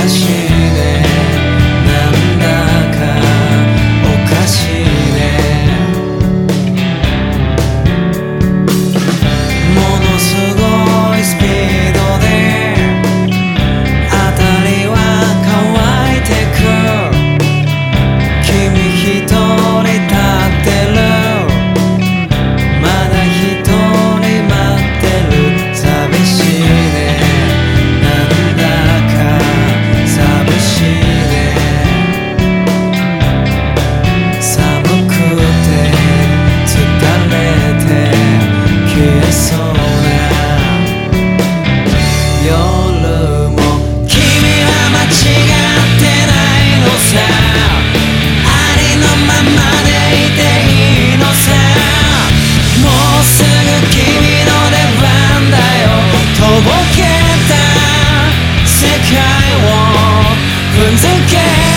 that shit turns again